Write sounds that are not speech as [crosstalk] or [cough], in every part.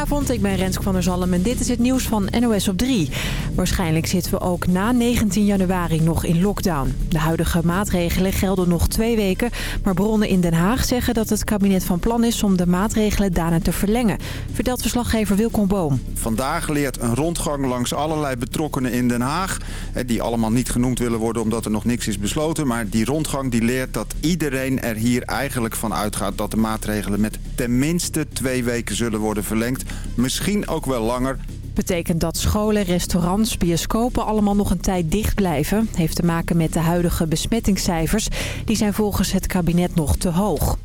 Goedenavond, ik ben Rensk van der Zalm en dit is het nieuws van NOS op 3. Waarschijnlijk zitten we ook na 19 januari nog in lockdown. De huidige maatregelen gelden nog twee weken... maar bronnen in Den Haag zeggen dat het kabinet van plan is... om de maatregelen daarna te verlengen, vertelt verslaggever Wilkom Boom. Vandaag leert een rondgang langs allerlei betrokkenen in Den Haag... die allemaal niet genoemd willen worden omdat er nog niks is besloten... maar die rondgang die leert dat iedereen er hier eigenlijk van uitgaat... dat de maatregelen met tenminste twee weken zullen worden verlengd. Misschien ook wel langer. Betekent dat scholen, restaurants, bioscopen allemaal nog een tijd dicht blijven. Heeft te maken met de huidige besmettingscijfers. Die zijn volgens het kabinet nog te hoog.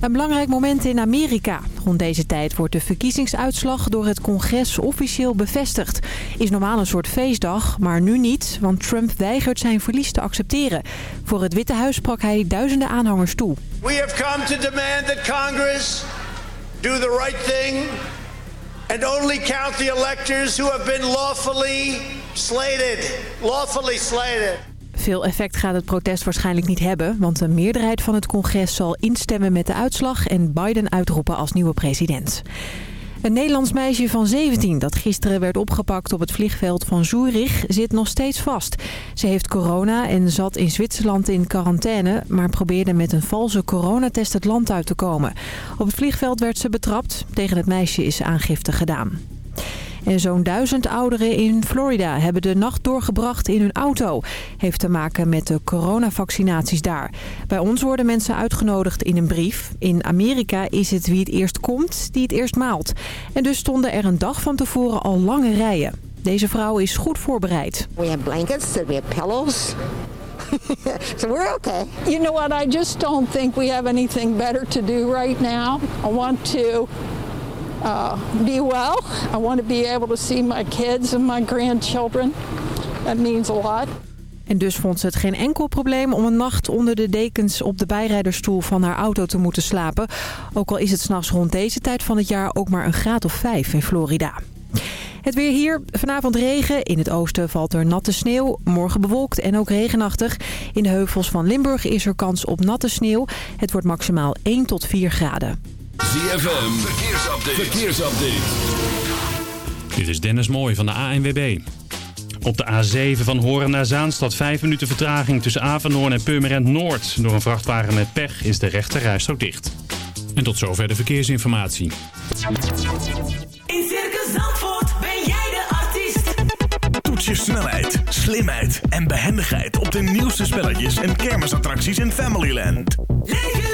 Een belangrijk moment in Amerika. Rond deze tijd wordt de verkiezingsuitslag door het congres officieel bevestigd. Is normaal een soort feestdag, maar nu niet, want Trump weigert zijn verlies te accepteren. Voor het Witte Huis sprak hij duizenden aanhangers toe. We have come to demand that Congress do the right thing and only count the electors who have been lawfully slated. Lawfully slated. Veel effect gaat het protest waarschijnlijk niet hebben... want een meerderheid van het congres zal instemmen met de uitslag... en Biden uitroepen als nieuwe president. Een Nederlands meisje van 17 dat gisteren werd opgepakt op het vliegveld van Zurich zit nog steeds vast. Ze heeft corona en zat in Zwitserland in quarantaine, maar probeerde met een valse coronatest het land uit te komen. Op het vliegveld werd ze betrapt. Tegen het meisje is aangifte gedaan. En zo'n duizend ouderen in Florida hebben de nacht doorgebracht in hun auto. Heeft te maken met de coronavaccinaties daar. Bij ons worden mensen uitgenodigd in een brief. In Amerika is het wie het eerst komt, die het eerst maalt. En dus stonden er een dag van tevoren al lange rijen. Deze vrouw is goed voorbereid. We have blankets, we have pillows. [laughs] so we're okay. You know what? I just don't think we have anything better to do right now. I want to uh, be well. I want to be able to see my kids and my grandchildren. That means a lot. En dus vond ze het geen enkel probleem om een nacht onder de dekens op de bijrijderstoel van haar auto te moeten slapen. Ook al is het s'nachts rond deze tijd van het jaar ook maar een graad of vijf in Florida. Het weer hier. Vanavond regen. In het oosten valt er natte sneeuw. Morgen bewolkt en ook regenachtig. In de heuvels van Limburg is er kans op natte sneeuw. Het wordt maximaal 1 tot 4 graden. ZFM, verkeersupdate. verkeersupdate. Dit is Dennis Mooij van de ANWB. Op de A7 van Horen naar Zaanstad 5 minuten vertraging tussen Avanhoorn en Purmerend Noord. Door een vrachtwagen met pech is de rechte rijstrook dicht. En tot zover de verkeersinformatie. In Circus Zandvoort ben jij de artiest. Toets je snelheid, slimheid en behendigheid op de nieuwste spelletjes en kermisattracties in Familyland. Leef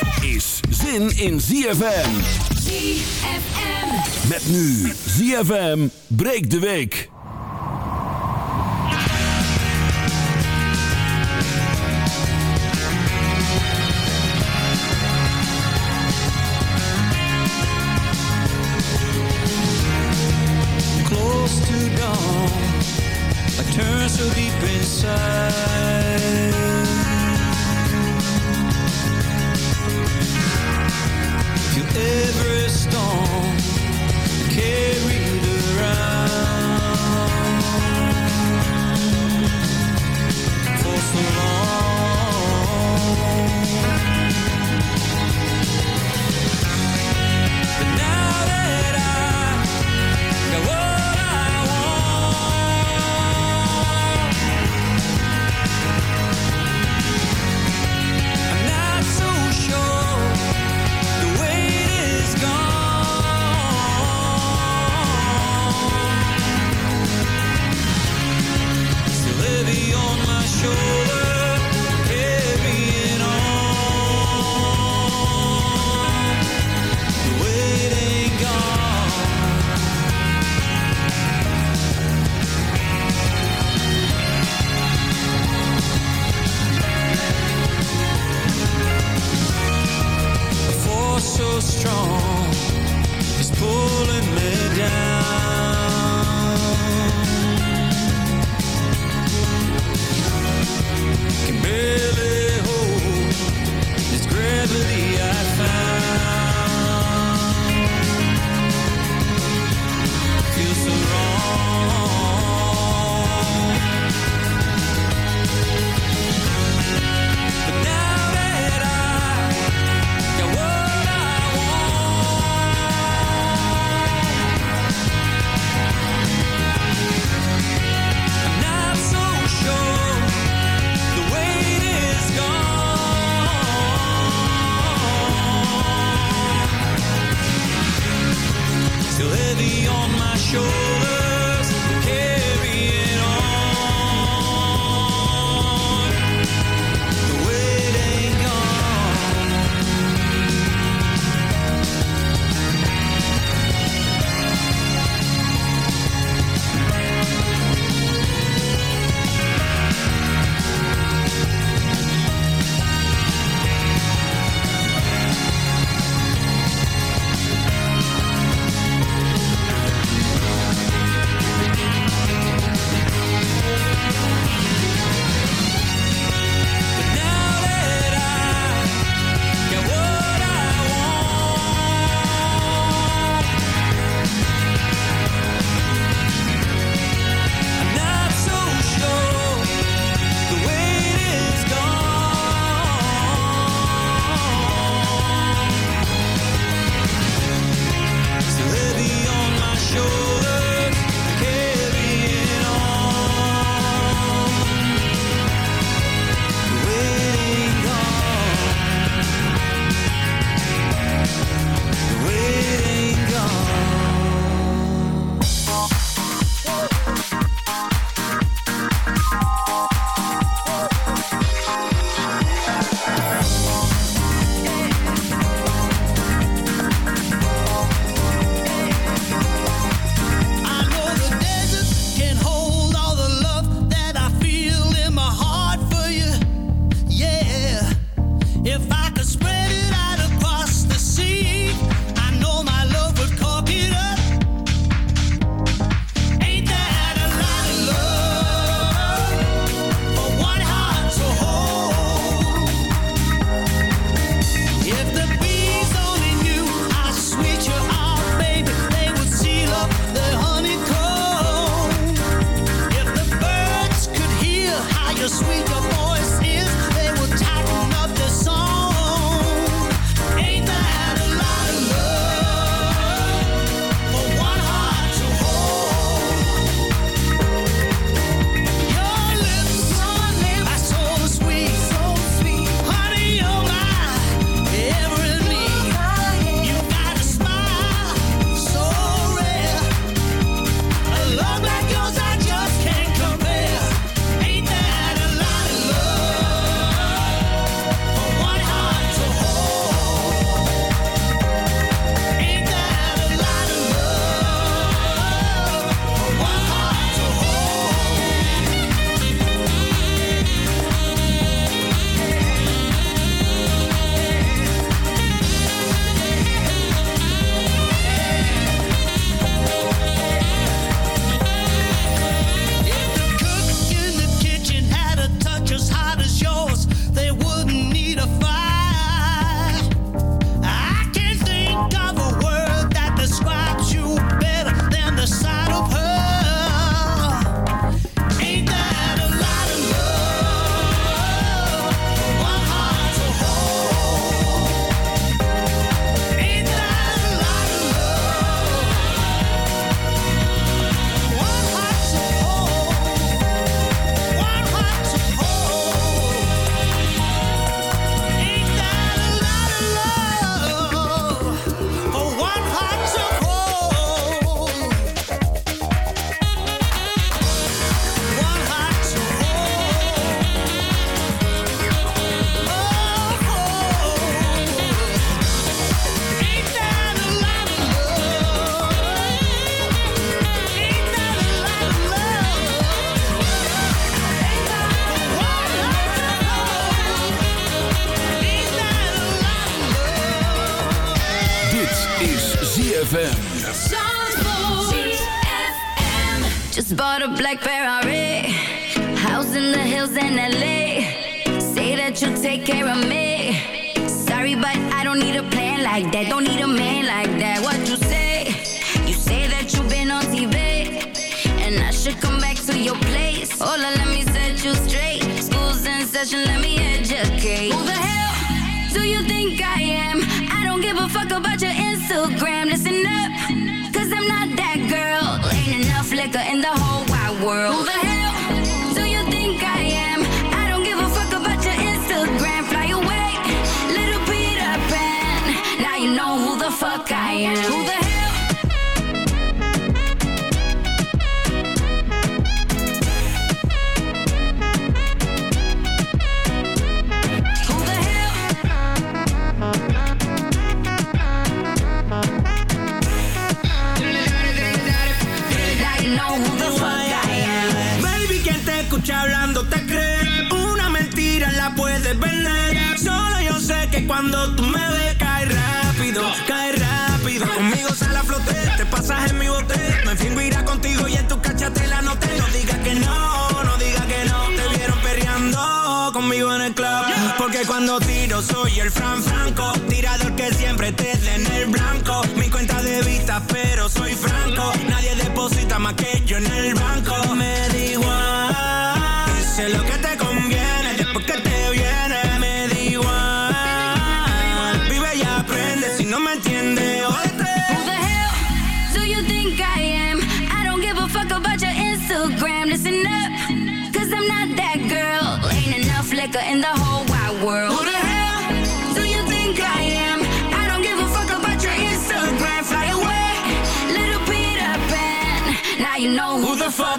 is zin in ZFM. ZFM. Met nu ZFM breekt de week. educate. Who the hell do you think I am? I don't give a fuck about your Instagram. Listen up, cause I'm not that girl. Ain't enough liquor in the whole wide world. Cuando tú me ves, cae rápido, cae rápido. Conmigo sale a flote, te pasas en mi bote. Me fingo irá contigo y en tu cachate la noté. No digas que no, no digas que no. Te vieron perreando conmigo en el club. Porque cuando tiro soy el Fran Franco.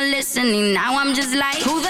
Not listening. Now I'm just like, who the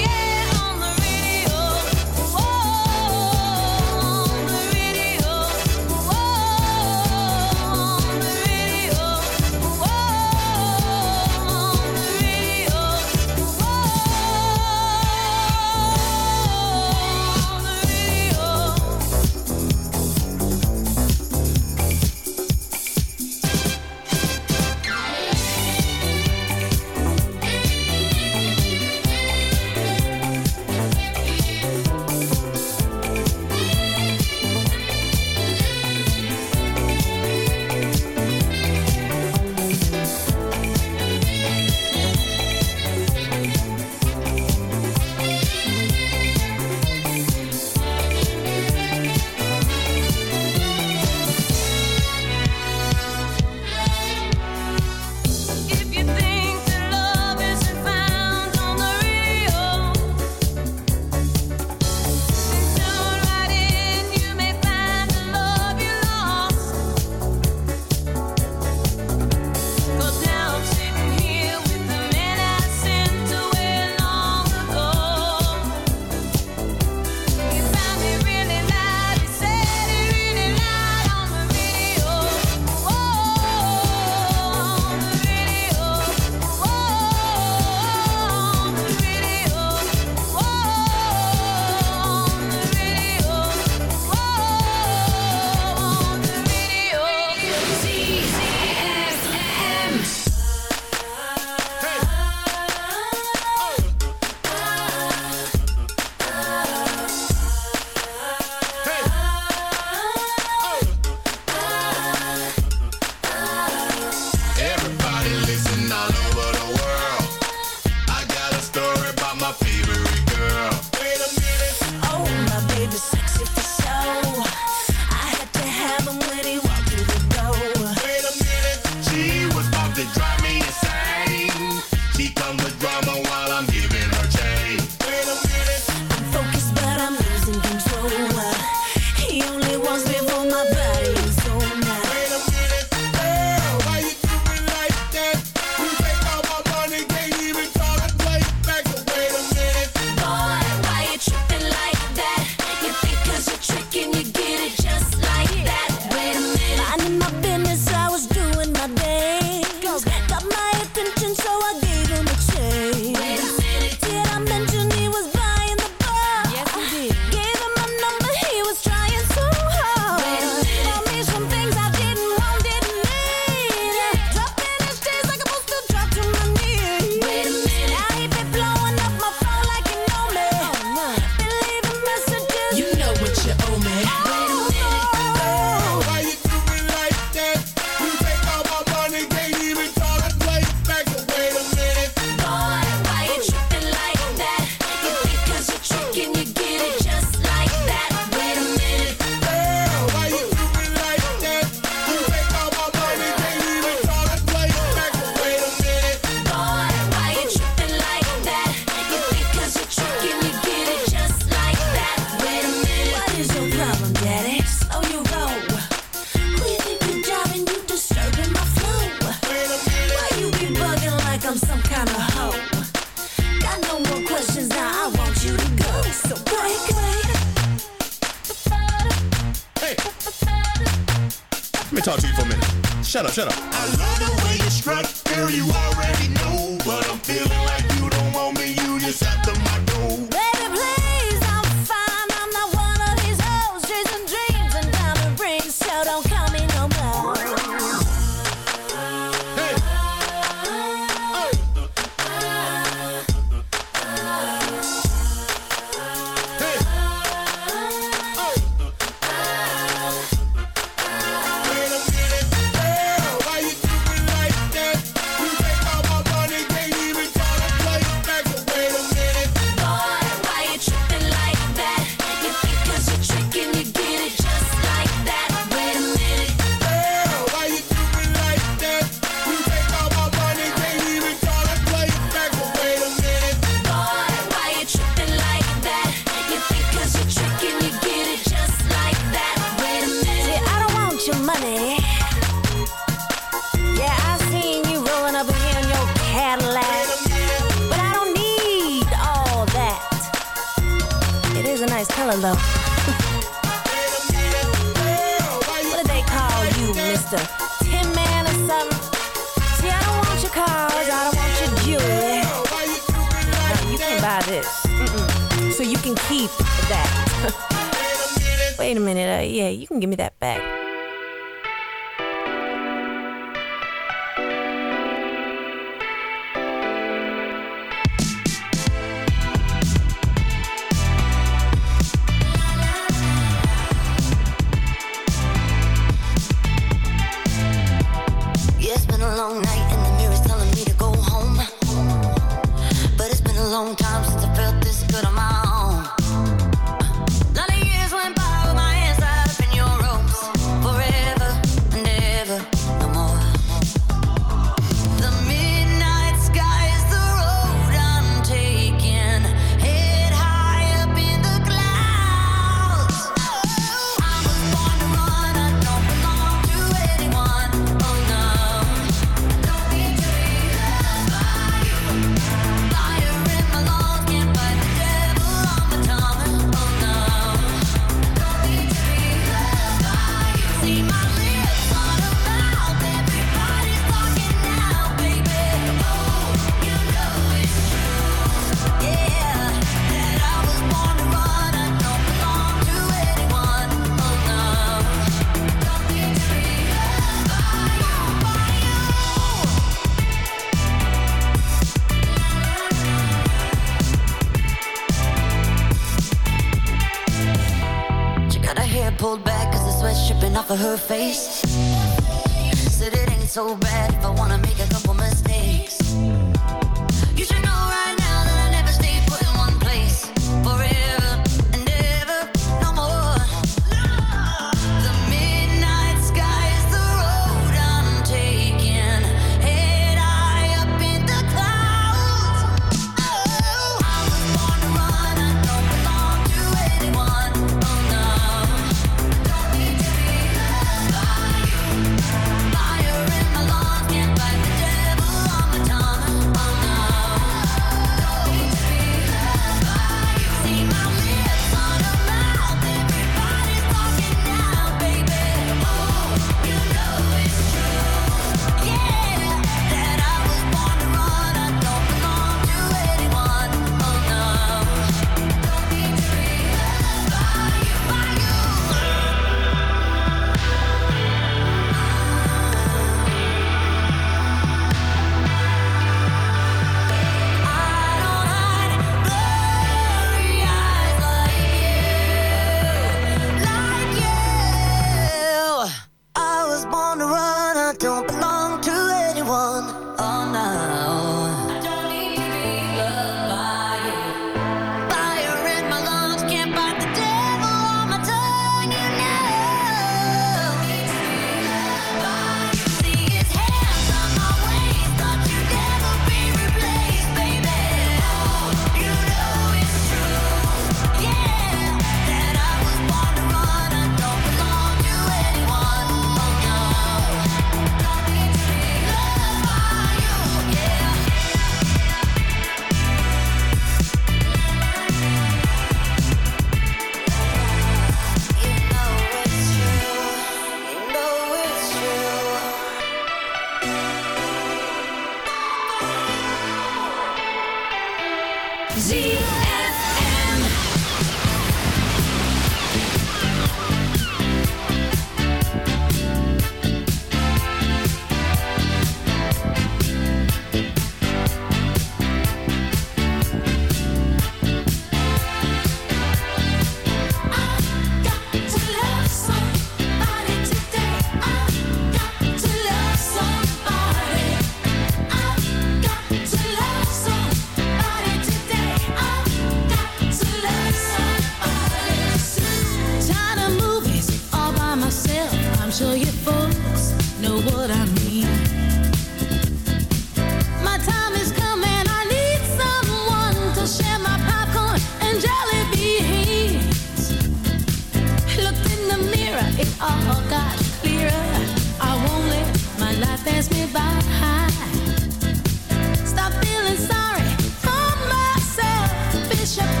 Bishop.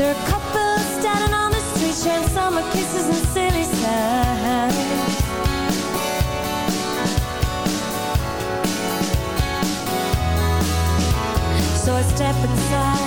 There are couples standing on the street sharing summer kisses and silly signs. So I step inside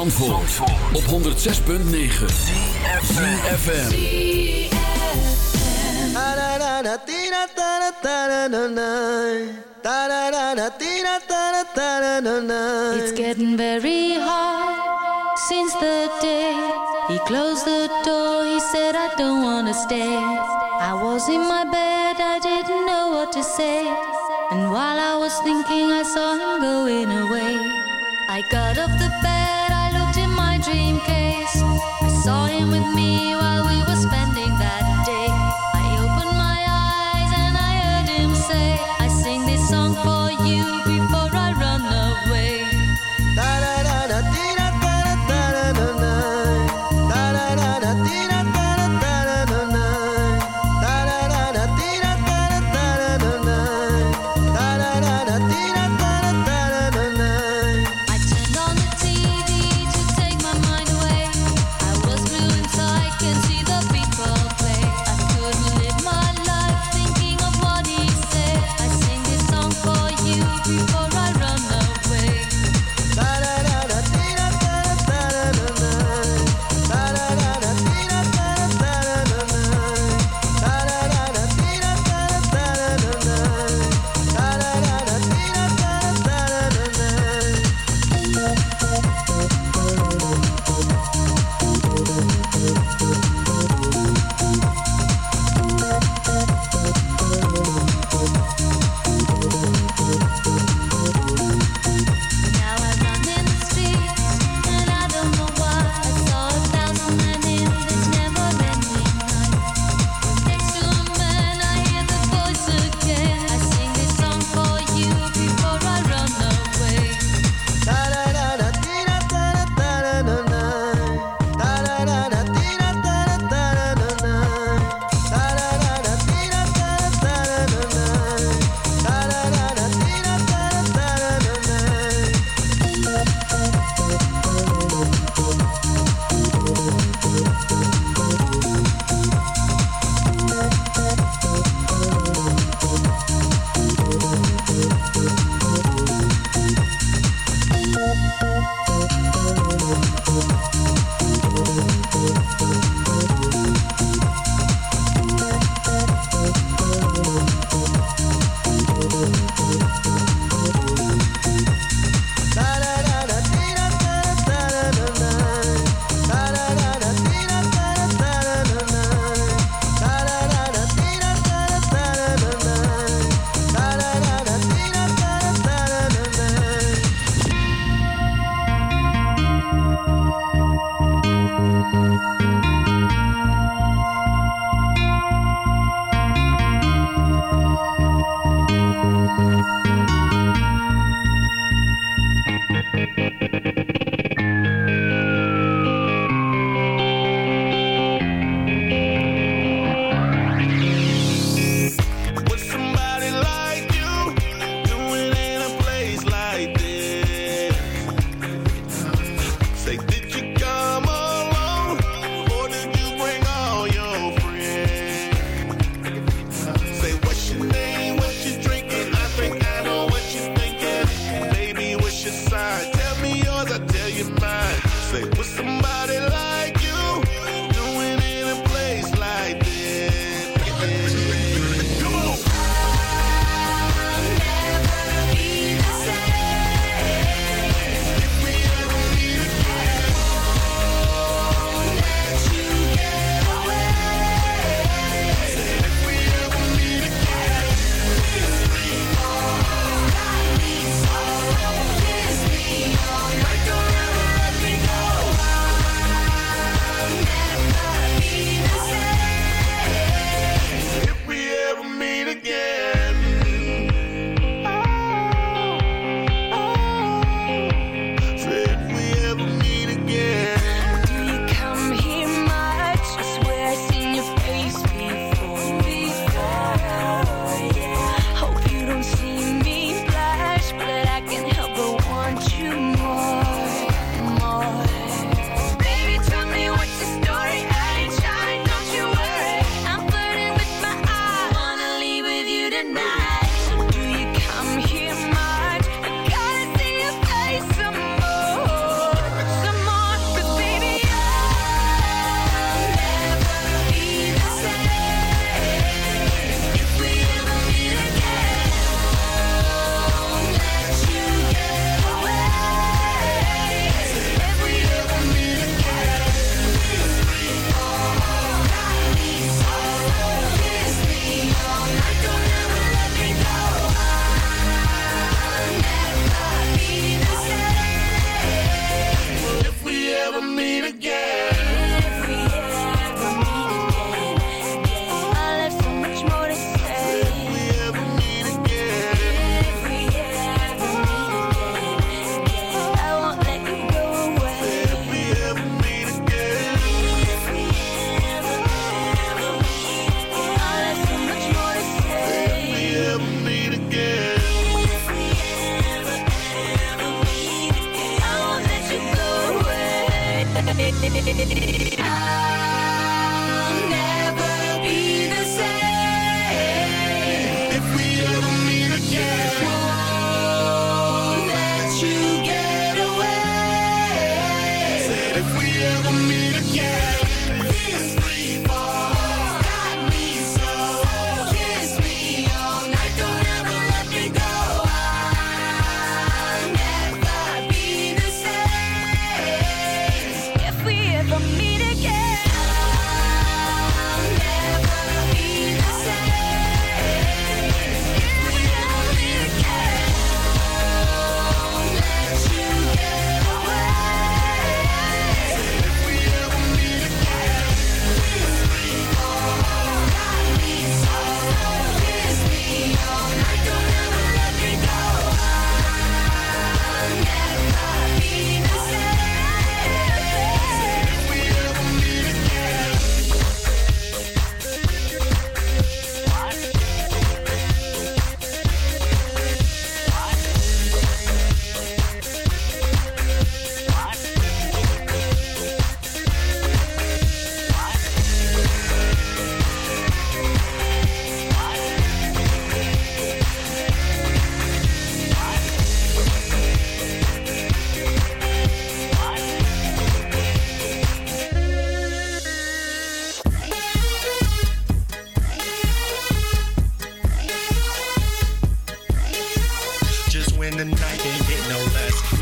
Zandvoort, op 106.9 ZFM. It's getting very hard since the day he closed the door. He said, I don't wanna stay. I was in my bed, I didn't know what to say. And while I was thinking, I saw him going away. I got off the bed, my dream case. I saw him with me while we were spending that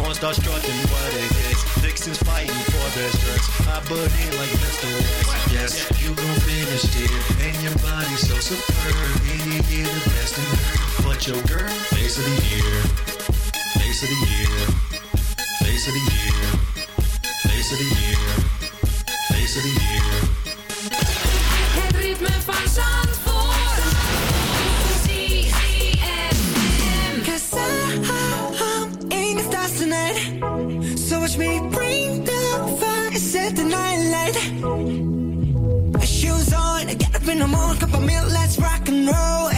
wanna start strutting what it is. Vixens fighting for their stress. I butt in like Mr. West. Yes, you gon' finish, it. And your body so superb. You get the best in her. But your girl, face of the year. Face of the year. Face of the year. Face of the year. Face of the year. Het ritme van. watch me bring the fire, set the night light. Shoes on, get up in the morning, cup of milk, let's rock and roll.